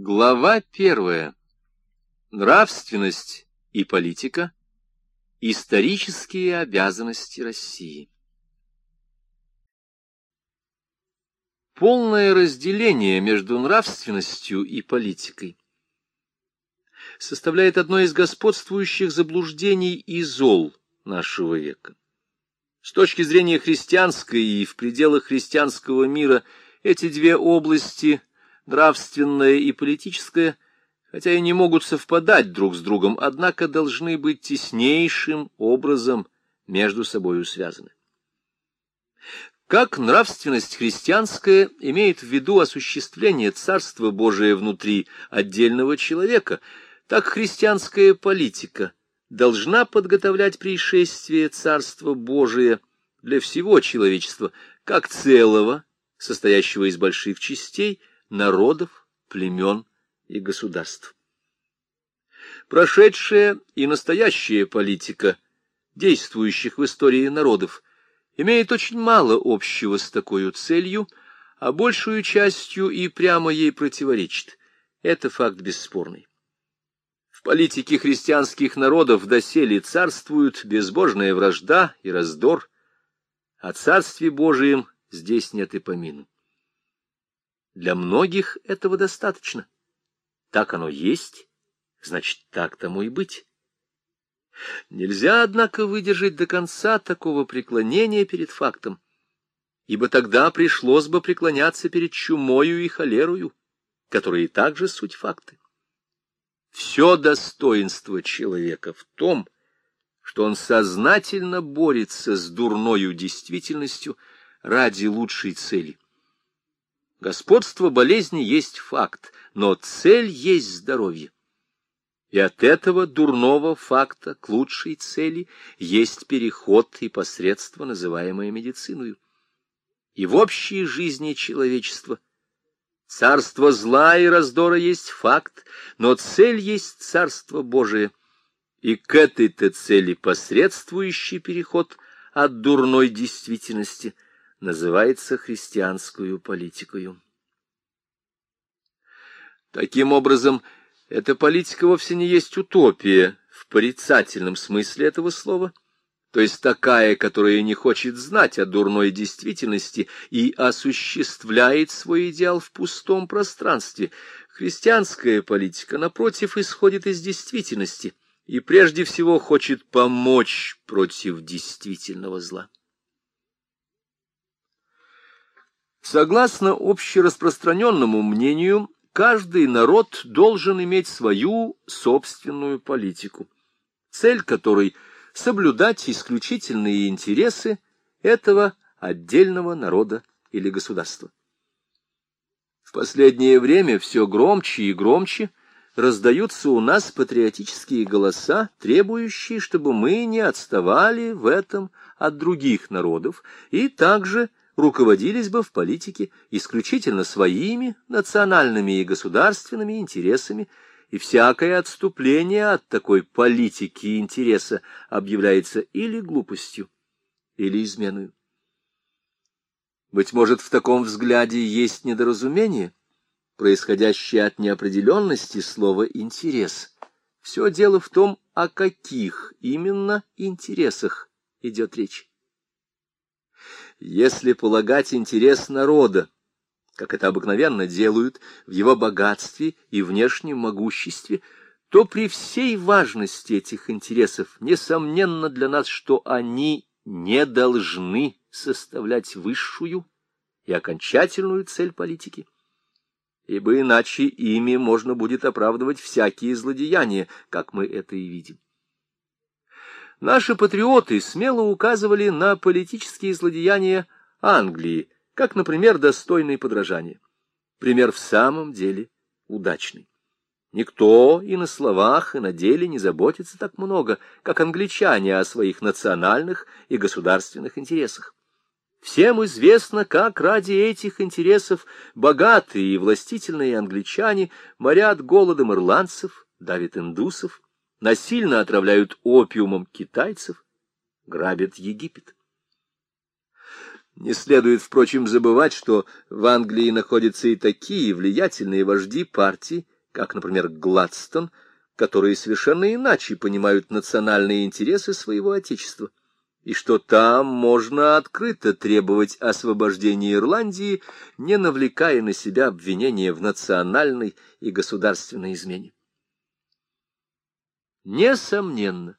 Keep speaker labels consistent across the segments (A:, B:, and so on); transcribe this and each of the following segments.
A: Глава первая. Нравственность и политика. Исторические обязанности России. Полное разделение между нравственностью и политикой составляет одно из господствующих заблуждений и зол нашего века. С точки зрения христианской и в пределах христианского мира эти две области – нравственное и политическое, хотя и не могут совпадать друг с другом, однако должны быть теснейшим образом между собою связаны. Как нравственность христианская имеет в виду осуществление Царства Божия внутри отдельного человека, так христианская политика должна подготовлять пришествие Царства Божия для всего человечества, как целого, состоящего из больших частей, народов, племен и государств. Прошедшая и настоящая политика действующих в истории народов имеет очень мало общего с такой целью, а большую частью и прямо ей противоречит. Это факт бесспорный. В политике христианских народов доселе царствуют безбожная вражда и раздор, о Царстве Божием здесь нет и помину. Для многих этого достаточно. Так оно есть, значит, так тому и быть. Нельзя, однако, выдержать до конца такого преклонения перед фактом, ибо тогда пришлось бы преклоняться перед чумою и холерою, которые также суть факты. Все достоинство человека в том, что он сознательно борется с дурною действительностью ради лучшей цели — Господство болезни есть факт, но цель есть здоровье. И от этого дурного факта к лучшей цели есть переход и посредство, называемое медициною. И в общей жизни человечества царство зла и раздора есть факт, но цель есть царство Божие. И к этой-то цели посредствующий переход от дурной действительности – называется христианскую политикою. Таким образом, эта политика вовсе не есть утопия в порицательном смысле этого слова, то есть такая, которая не хочет знать о дурной действительности и осуществляет свой идеал в пустом пространстве. Христианская политика, напротив, исходит из действительности и прежде всего хочет помочь против действительного зла. Согласно общераспространенному мнению, каждый народ должен иметь свою собственную политику, цель которой — соблюдать исключительные интересы этого отдельного народа или государства. В последнее время все громче и громче раздаются у нас патриотические голоса, требующие, чтобы мы не отставали в этом от других народов и также руководились бы в политике исключительно своими национальными и государственными интересами, и всякое отступление от такой политики интереса объявляется или глупостью, или изменой. Быть может, в таком взгляде есть недоразумение, происходящее от неопределенности слова «интерес». Все дело в том, о каких именно интересах идет речь. Если полагать интерес народа, как это обыкновенно делают, в его богатстве и внешнем могуществе, то при всей важности этих интересов, несомненно для нас, что они не должны составлять высшую и окончательную цель политики, ибо иначе ими можно будет оправдывать всякие злодеяния, как мы это и видим. Наши патриоты смело указывали на политические злодеяния Англии, как, например, достойные подражания. Пример в самом деле удачный. Никто и на словах, и на деле не заботится так много, как англичане о своих национальных и государственных интересах. Всем известно, как ради этих интересов богатые и властительные англичане морят голодом ирландцев, давят индусов, насильно отравляют опиумом китайцев, грабят Египет. Не следует, впрочем, забывать, что в Англии находятся и такие влиятельные вожди партий, как, например, Гладстон, которые совершенно иначе понимают национальные интересы своего отечества, и что там можно открыто требовать освобождения Ирландии, не навлекая на себя обвинения в национальной и государственной измене. Несомненно,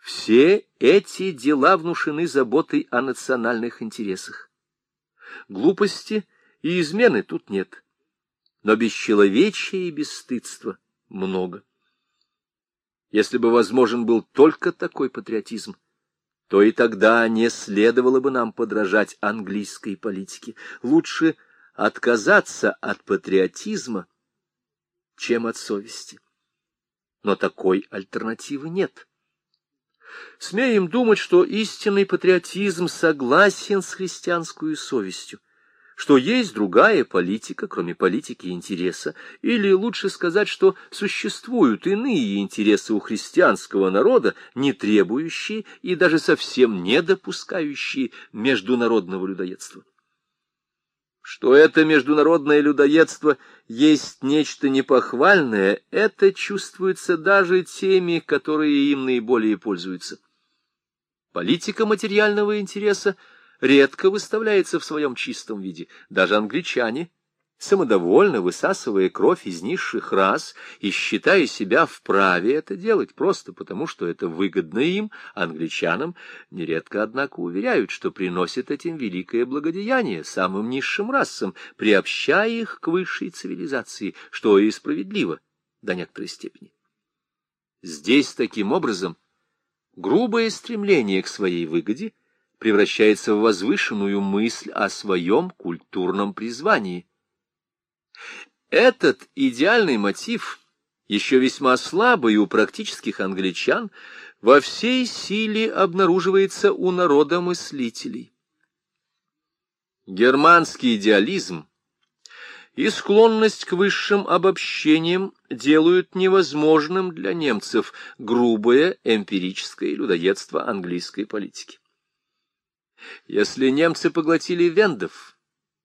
A: все эти дела внушены заботой о национальных интересах. Глупости и измены тут нет, но бесчеловечия и бесстыдства много. Если бы возможен был только такой патриотизм, то и тогда не следовало бы нам подражать английской политике. Лучше отказаться от патриотизма, чем от совести. Но такой альтернативы нет. Смеем думать, что истинный патриотизм согласен с христианской совестью, что есть другая политика, кроме политики интереса, или лучше сказать, что существуют иные интересы у христианского народа, не требующие и даже совсем не допускающие международного людоедства. Что это международное людоедство есть нечто непохвальное, это чувствуется даже теми, которые им наиболее пользуются. Политика материального интереса редко выставляется в своем чистом виде. Даже англичане, самодовольно высасывая кровь из низших рас и считая себя вправе это делать просто потому, что это выгодно им, англичанам, нередко, однако, уверяют, что приносит этим великое благодеяние самым низшим расам, приобщая их к высшей цивилизации, что и справедливо до некоторой степени. Здесь, таким образом, грубое стремление к своей выгоде превращается в возвышенную мысль о своем культурном призвании. Этот идеальный мотив, еще весьма слабый у практических англичан, во всей силе обнаруживается у народа мыслителей. Германский идеализм и склонность к высшим обобщениям делают невозможным для немцев грубое эмпирическое людоедство английской политики. Если немцы поглотили вендов,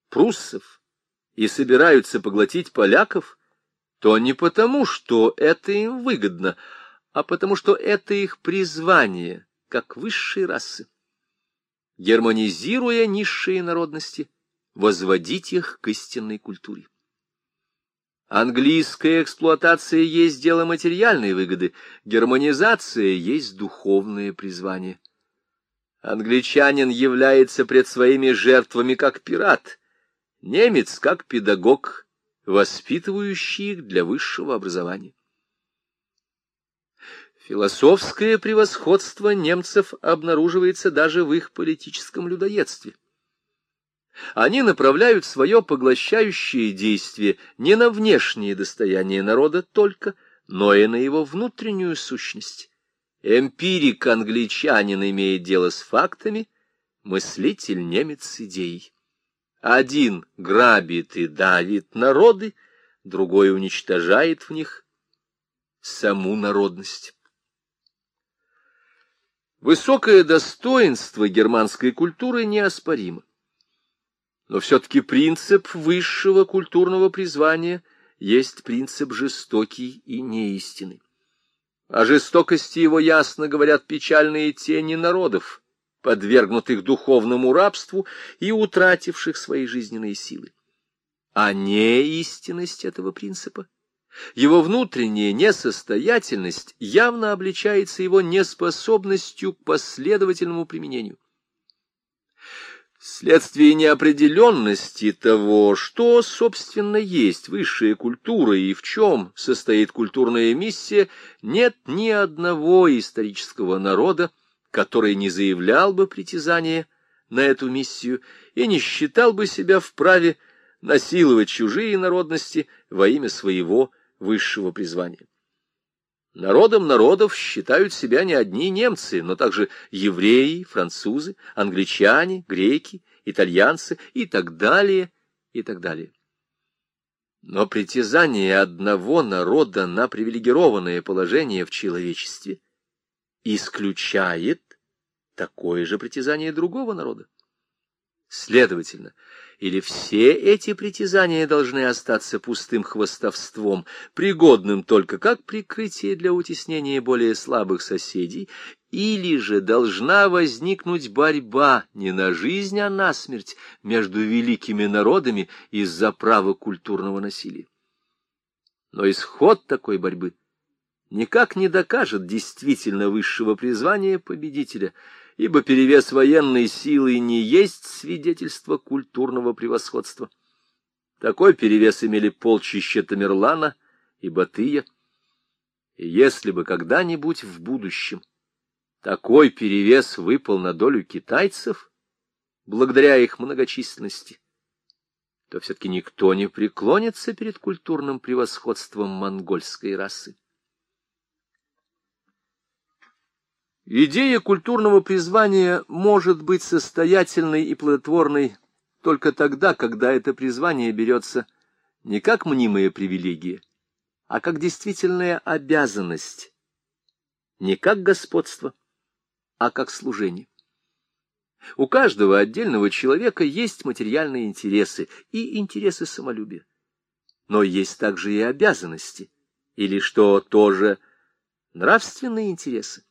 A: пруссов и собираются поглотить поляков, то не потому, что это им выгодно, а потому, что это их призвание, как высшей расы. Германизируя низшие народности, возводить их к истинной культуре. Английская эксплуатация есть дело материальной выгоды, германизация есть духовное призвание. Англичанин является пред своими жертвами как пират, немец как педагог, воспитывающий их для высшего образования. Философское превосходство немцев обнаруживается даже в их политическом людоедстве. Они направляют свое поглощающее действие не на внешнее достояние народа только, но и на его внутреннюю сущность. Эмпирик-англичанин имеет дело с фактами, мыслитель немец с идеей. Один грабит и давит народы, другой уничтожает в них саму народность. Высокое достоинство германской культуры неоспоримо. Но все-таки принцип высшего культурного призвания есть принцип жестокий и неистинный. О жестокости его ясно говорят печальные тени народов, подвергнутых духовному рабству и утративших свои жизненные силы. А неистинность этого принципа, его внутренняя несостоятельность явно обличается его неспособностью к последовательному применению. Вследствие неопределенности того, что, собственно, есть высшая культура и в чем состоит культурная миссия, нет ни одного исторического народа, который не заявлял бы притязание на эту миссию и не считал бы себя вправе насиловать чужие народности во имя своего высшего призвания. Народом народов считают себя не одни немцы, но также евреи, французы, англичане, греки, итальянцы и так далее, и так далее. Но притязание одного народа на привилегированное положение в человечестве исключает такое же притязание другого народа. Следовательно, или все эти притязания должны остаться пустым хвостовством, пригодным только как прикрытие для утеснения более слабых соседей, или же должна возникнуть борьба не на жизнь, а на смерть между великими народами из-за права культурного насилия. Но исход такой борьбы никак не докажет действительно высшего призвания победителя — ибо перевес военной силы не есть свидетельство культурного превосходства. Такой перевес имели полчища Тамерлана и Батыя. И если бы когда-нибудь в будущем такой перевес выпал на долю китайцев, благодаря их многочисленности, то все-таки никто не преклонится перед культурным превосходством монгольской расы. Идея культурного призвания может быть состоятельной и плодотворной только тогда, когда это призвание берется не как мнимая привилегия, а как действительная обязанность, не как господство, а как служение. У каждого отдельного человека есть материальные интересы и интересы самолюбия. Но есть также и обязанности, или, что тоже, нравственные интересы.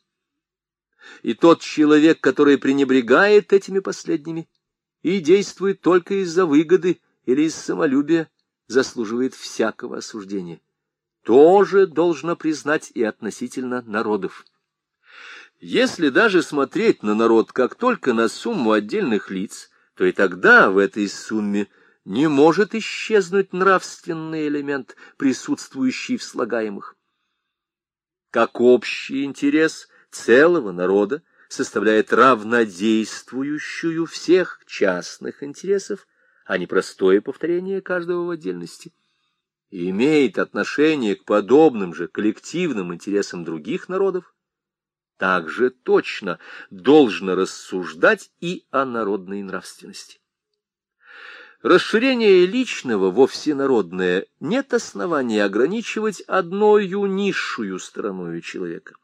A: И тот человек, который пренебрегает этими последними и действует только из-за выгоды или из самолюбия, заслуживает всякого осуждения. Тоже должно признать и относительно народов. Если даже смотреть на народ как только на сумму отдельных лиц, то и тогда в этой сумме не может исчезнуть нравственный элемент, присутствующий в слагаемых. Как общий интерес целого народа составляет равнодействующую всех частных интересов, а не простое повторение каждого в отдельности, и имеет отношение к подобным же коллективным интересам других народов, также точно должно рассуждать и о народной нравственности. Расширение личного во всенародное нет основания ограничивать одною низшую стороною человека.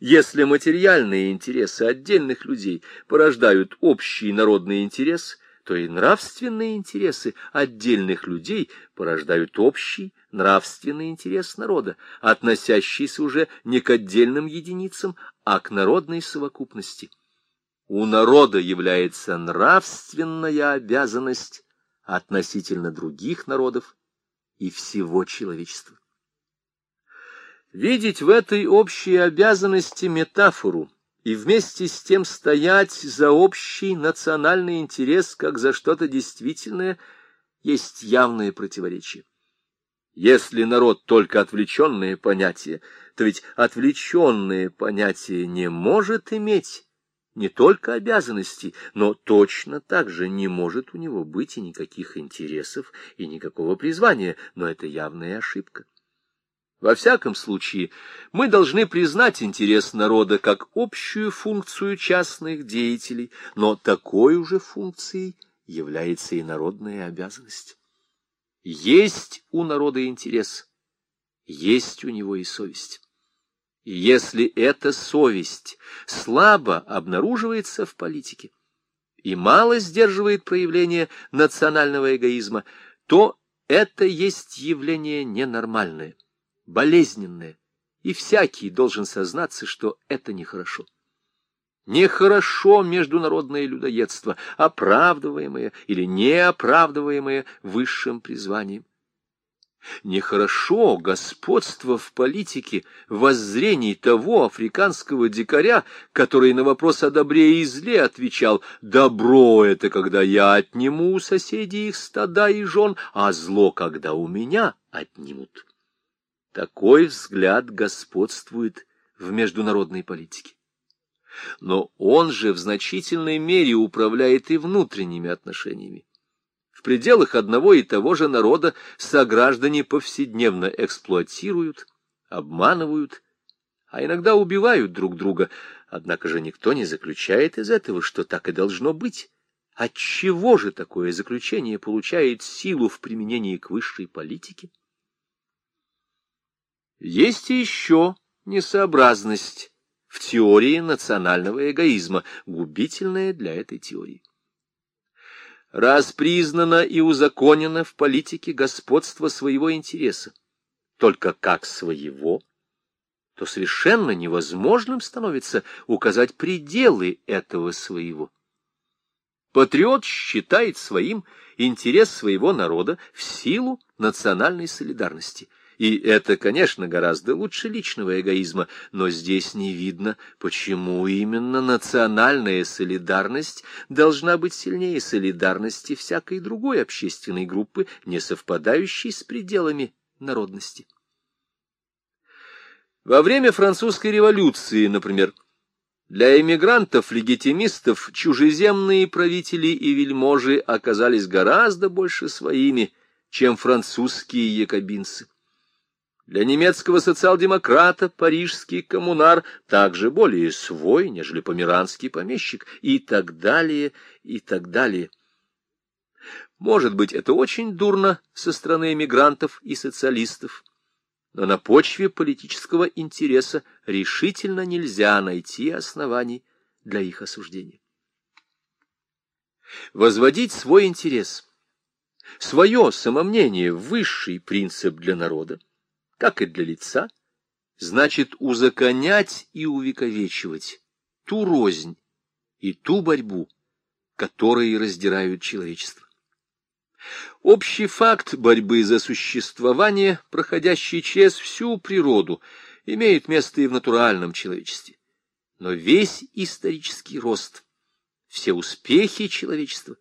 A: Если материальные интересы отдельных людей порождают общий народный интерес, то и нравственные интересы отдельных людей порождают общий нравственный интерес народа, относящийся уже не к отдельным единицам, а к народной совокупности. У народа является нравственная обязанность относительно других народов и всего человечества. Видеть в этой общей обязанности метафору и вместе с тем стоять за общий национальный интерес, как за что-то действительное, есть явное противоречие. Если народ только отвлеченное понятие, то ведь отвлеченное понятие не может иметь не только обязанностей, но точно так же не может у него быть и никаких интересов, и никакого призвания, но это явная ошибка. Во всяком случае, мы должны признать интерес народа как общую функцию частных деятелей, но такой уже функцией является и народная обязанность. Есть у народа интерес, есть у него и совесть. И если эта совесть слабо обнаруживается в политике и мало сдерживает проявление национального эгоизма, то это есть явление ненормальное болезненное, и всякий должен сознаться, что это нехорошо. Нехорошо международное людоедство, оправдываемое или неоправдываемое высшим призванием. Нехорошо господство в политике воззрений того африканского дикаря, который на вопрос о добре и зле отвечал «Добро — это когда я отниму у соседей их стада и жен, а зло, когда у меня отнимут». Такой взгляд господствует в международной политике. Но он же в значительной мере управляет и внутренними отношениями. В пределах одного и того же народа сограждане повседневно эксплуатируют, обманывают, а иногда убивают друг друга, однако же никто не заключает из этого, что так и должно быть. Отчего же такое заключение получает силу в применении к высшей политике? Есть еще несообразность в теории национального эгоизма, губительная для этой теории. раз признано и узаконено в политике господство своего интереса, только как своего, то совершенно невозможным становится указать пределы этого своего. Патриот считает своим интерес своего народа в силу национальной солидарности – и это, конечно, гораздо лучше личного эгоизма, но здесь не видно, почему именно национальная солидарность должна быть сильнее солидарности всякой другой общественной группы, не совпадающей с пределами народности. Во время французской революции, например, для эмигрантов-легитимистов чужеземные правители и вельможи оказались гораздо больше своими, чем французские якобинцы. Для немецкого социал-демократа парижский коммунар также более свой, нежели померанский помещик, и так далее, и так далее. Может быть, это очень дурно со стороны эмигрантов и социалистов, но на почве политического интереса решительно нельзя найти оснований для их осуждения. Возводить свой интерес, свое самомнение высший принцип для народа, как и для лица, значит узаконять и увековечивать ту рознь и ту борьбу, которые раздирают человечество. Общий факт борьбы за существование, проходящий через всю природу, имеет место и в натуральном человечестве. Но весь исторический рост, все успехи человечества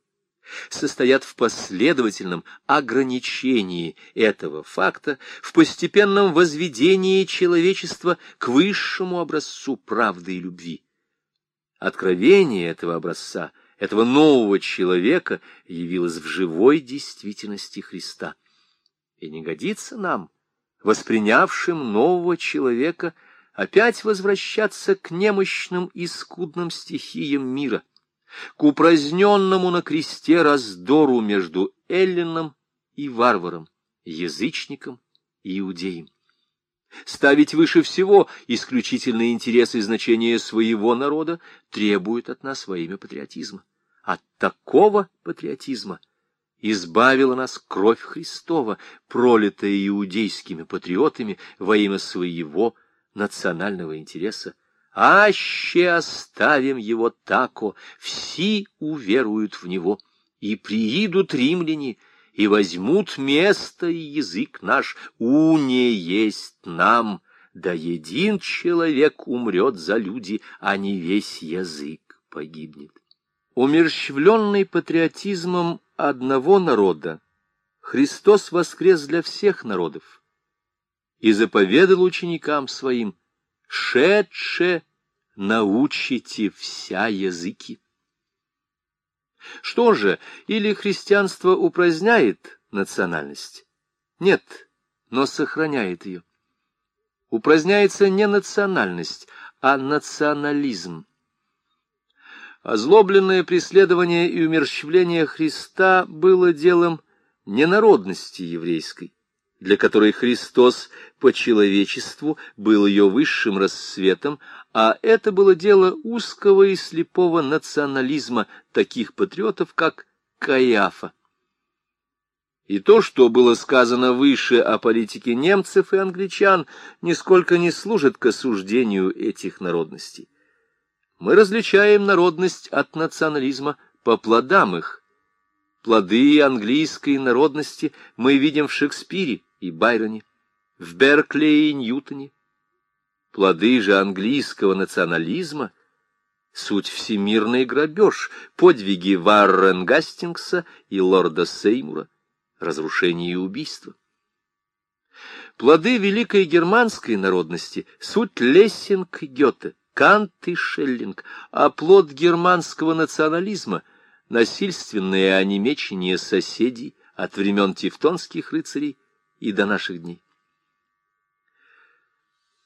A: состоят в последовательном ограничении этого факта, в постепенном возведении человечества к высшему образцу правды и любви. Откровение этого образца, этого нового человека явилось в живой действительности Христа. И не годится нам, воспринявшим нового человека, опять возвращаться к немощным и скудным стихиям мира — к упраздненному на кресте раздору между эллином и варваром, язычником и иудеем. Ставить выше всего исключительные интересы и значения своего народа требует от нас во имя патриотизма. От такого патриотизма избавила нас кровь Христова, пролитая иудейскими патриотами во имя своего национального интереса аще оставим его тако, все уверуют в него, и приидут римляне, и возьмут место и язык наш, уне есть нам, да един человек умрет за люди, а не весь язык погибнет. Умерщвленный патриотизмом одного народа, Христос воскрес для всех народов и заповедал ученикам своим — шедше научите вся языки. Что же, или христианство упраздняет национальность? Нет, но сохраняет ее. Упраздняется не национальность, а национализм. Озлобленное преследование и умерщвление Христа было делом не народности еврейской, для которой Христос по человечеству был ее высшим рассветом, а это было дело узкого и слепого национализма таких патриотов, как Каиафа. И то, что было сказано выше о политике немцев и англичан, нисколько не служит к осуждению этих народностей. Мы различаем народность от национализма по плодам их. Плоды английской народности мы видим в Шекспире и Байроне в Беркли и Ньютоне. Плоды же английского национализма — суть всемирный грабеж, подвиги Варрен Гастингса и лорда Сеймура, разрушение и убийство. Плоды великой германской народности — суть Лессинг и Гёте, Кант и Шеллинг, а плод германского национализма — насильственное онемечение соседей от времен тевтонских рыцарей и до наших дней.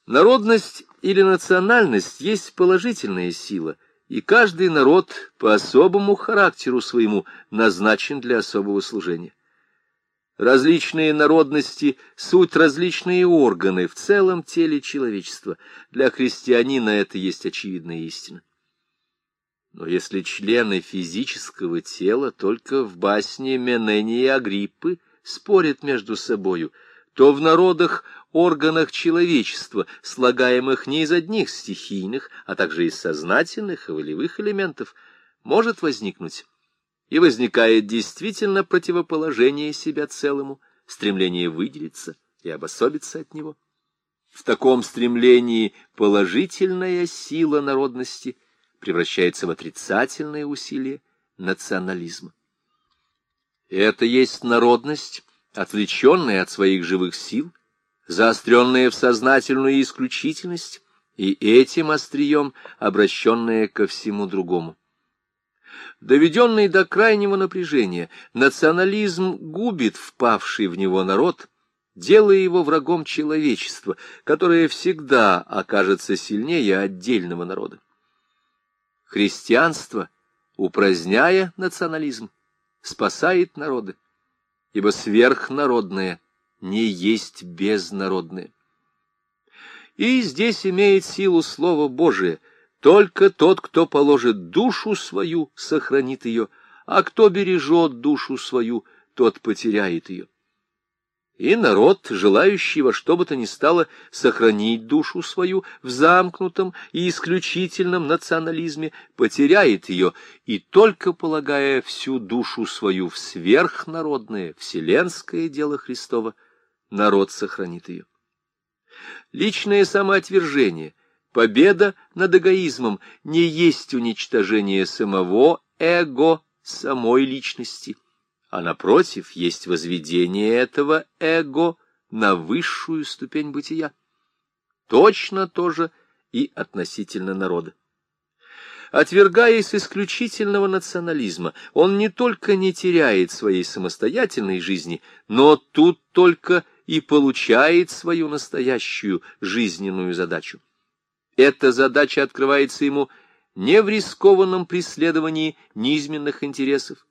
A: Народность или национальность есть положительная сила, и каждый народ по особому характеру своему назначен для особого служения. Различные народности — суть различные органы в целом теле человечества. Для христианина это есть очевидная истина. Но если члены физического тела только в басне Менении и Агриппы спорят между собою, то в народах органах человечества, слагаемых не из одних стихийных, а также из сознательных и волевых элементов, может возникнуть и возникает действительно противоположение себя целому, стремление выделиться и обособиться от него. В таком стремлении положительная сила народности превращается в отрицательное усилие национализма. Это есть народность, отвлеченная от своих живых сил, заостренная в сознательную исключительность и этим острием обращенная ко всему другому. Доведенный до крайнего напряжения, национализм губит впавший в него народ, делая его врагом человечества, которое всегда окажется сильнее отдельного народа. Христианство, упраздняя национализм, спасает народы, ибо сверхнародное не есть безнародное. И здесь имеет силу Слово Божие — только тот, кто положит душу свою, сохранит ее, а кто бережет душу свою, тот потеряет ее. И народ, желающий во что бы то ни стало сохранить душу свою в замкнутом и исключительном национализме, потеряет ее, и только полагая всю душу свою в сверхнародное, вселенское дело Христова, народ сохранит ее. Личное самоотвержение, Победа над эгоизмом не есть уничтожение самого эго, самой личности, а, напротив, есть возведение этого эго на высшую ступень бытия. Точно то же и относительно народа. Отвергаясь исключительного национализма, он не только не теряет своей самостоятельной жизни, но тут только и получает свою настоящую жизненную задачу. Эта задача открывается ему не в рискованном преследовании низменных интересов,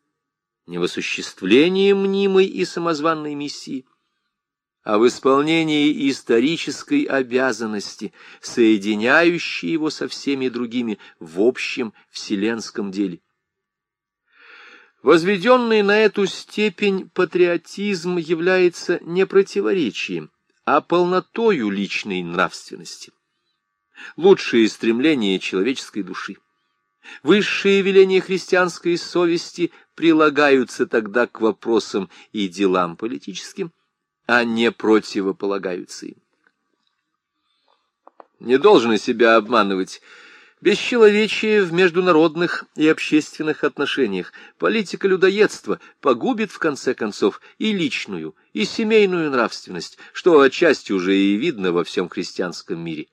A: не в осуществлении мнимой и самозванной миссии, а в исполнении исторической обязанности, соединяющей его со всеми другими в общем вселенском деле. Возведенный на эту степень патриотизм является не противоречием, а полнотою личной нравственности лучшие стремления человеческой души. Высшие веления христианской совести прилагаются тогда к вопросам и делам политическим, а не противополагаются им. Не должны себя обманывать. Бесчеловечие в международных и общественных отношениях, политика людоедства погубит в конце концов и личную, и семейную нравственность, что отчасти уже и видно во всем христианском мире.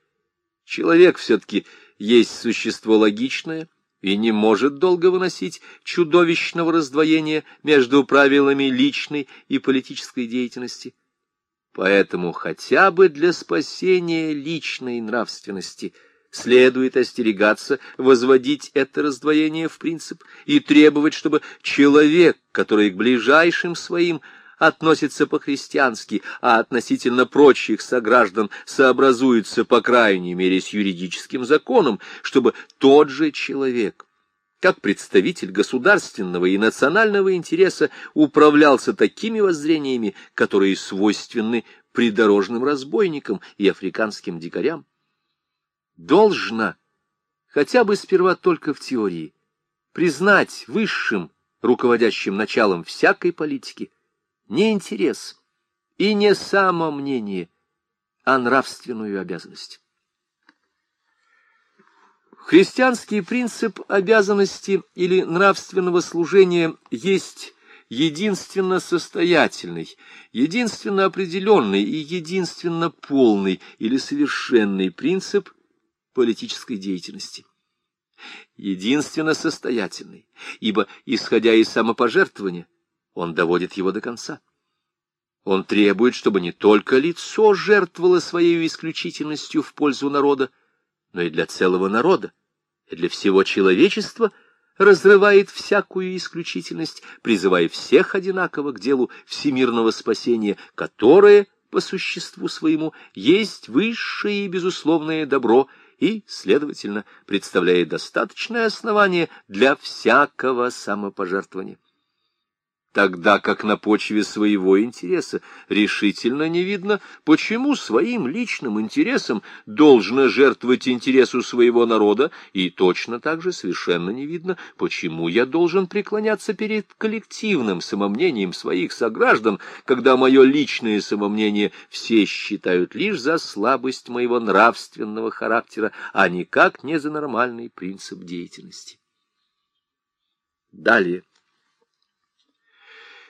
A: Человек все-таки есть существо логичное и не может долго выносить чудовищного раздвоения между правилами личной и политической деятельности. Поэтому хотя бы для спасения личной нравственности следует остерегаться возводить это раздвоение в принцип и требовать, чтобы человек, который к ближайшим своим относится по-христиански, а относительно прочих сограждан сообразуется, по крайней мере, с юридическим законом, чтобы тот же человек, как представитель государственного и национального интереса, управлялся такими воззрениями, которые свойственны придорожным разбойникам и африканским дикарям. Должна, хотя бы сперва только в теории, признать высшим руководящим началом всякой политики не интерес и не само мнение, а нравственную обязанность. Христианский принцип обязанности или нравственного служения есть единственно состоятельный, единственно определенный и единственно полный или совершенный принцип политической деятельности. Единственно состоятельный, ибо, исходя из самопожертвования, он доводит его до конца. Он требует, чтобы не только лицо жертвовало своей исключительностью в пользу народа, но и для целого народа, и для всего человечества разрывает всякую исключительность, призывая всех одинаково к делу всемирного спасения, которое, по существу своему, есть высшее и безусловное добро и, следовательно, представляет достаточное основание для всякого самопожертвования тогда как на почве своего интереса решительно не видно, почему своим личным интересом должно жертвовать интересу своего народа, и точно так же совершенно не видно, почему я должен преклоняться перед коллективным самомнением своих сограждан, когда мое личное самомнение все считают лишь за слабость моего нравственного характера, а никак не за нормальный принцип деятельности. Далее.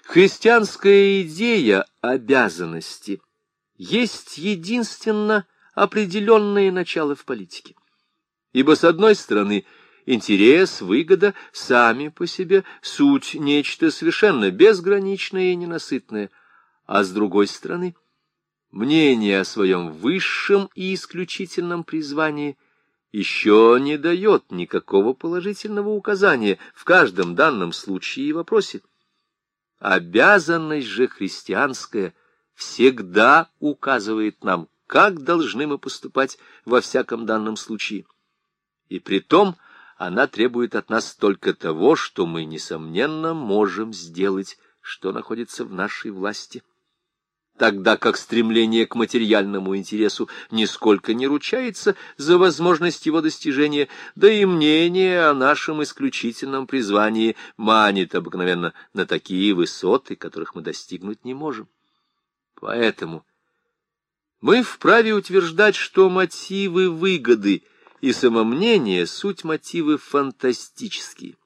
A: Христианская идея обязанности есть единственно определенное начало в политике. Ибо, с одной стороны, интерес, выгода сами по себе суть нечто совершенно безграничное и ненасытное, а с другой стороны, мнение о своем высшем и исключительном призвании еще не дает никакого положительного указания в каждом данном случае и вопросе. Обязанность же христианская всегда указывает нам, как должны мы поступать во всяком данном случае. И при том она требует от нас только того, что мы, несомненно, можем сделать, что находится в нашей власти тогда как стремление к материальному интересу нисколько не ручается за возможность его достижения, да и мнение о нашем исключительном призвании манит обыкновенно на такие высоты, которых мы достигнуть не можем. Поэтому мы вправе утверждать, что мотивы выгоды и самомнения — суть мотивы фантастические,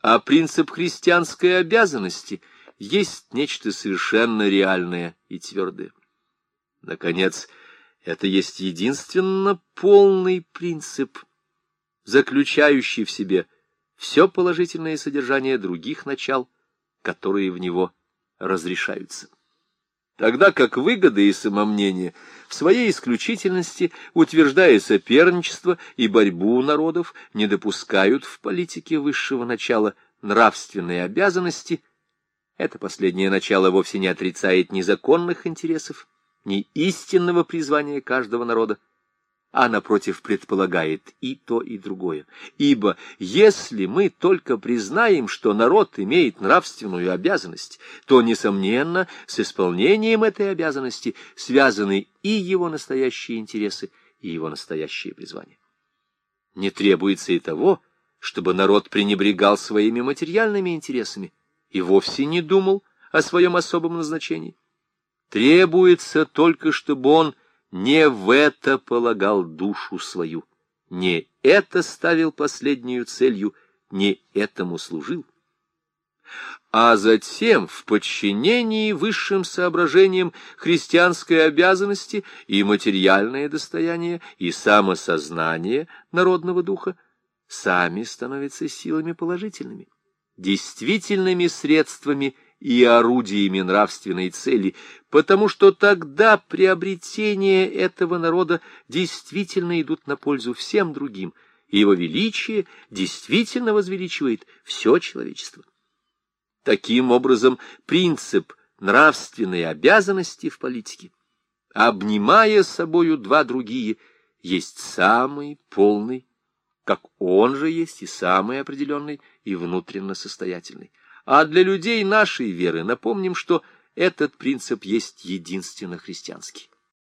A: а принцип христианской обязанности — есть нечто совершенно реальное и твердое. Наконец, это есть единственно полный принцип, заключающий в себе все положительное содержание других начал, которые в него разрешаются. Тогда как выгоды и самомнение в своей исключительности, утверждая соперничество и борьбу народов, не допускают в политике высшего начала нравственные обязанности – это последнее начало вовсе не отрицает ни законных интересов, ни истинного призвания каждого народа, а, напротив, предполагает и то, и другое. Ибо если мы только признаем, что народ имеет нравственную обязанность, то, несомненно, с исполнением этой обязанности связаны и его настоящие интересы, и его настоящее призвание. Не требуется и того, чтобы народ пренебрегал своими материальными интересами, и вовсе не думал о своем особом назначении. Требуется только, чтобы он не в это полагал душу свою, не это ставил последнюю целью, не этому служил. А затем в подчинении высшим соображениям христианской обязанности и материальное достояние, и самосознание народного духа сами становятся силами положительными действительными средствами и орудиями нравственной цели, потому что тогда приобретения этого народа действительно идут на пользу всем другим, и его величие действительно возвеличивает все человечество. Таким образом, принцип нравственной обязанности в политике, обнимая собою два другие, есть самый полный как он же есть и самый определенный, и внутренно состоятельный. А для людей нашей веры напомним, что этот принцип есть единственно христианский.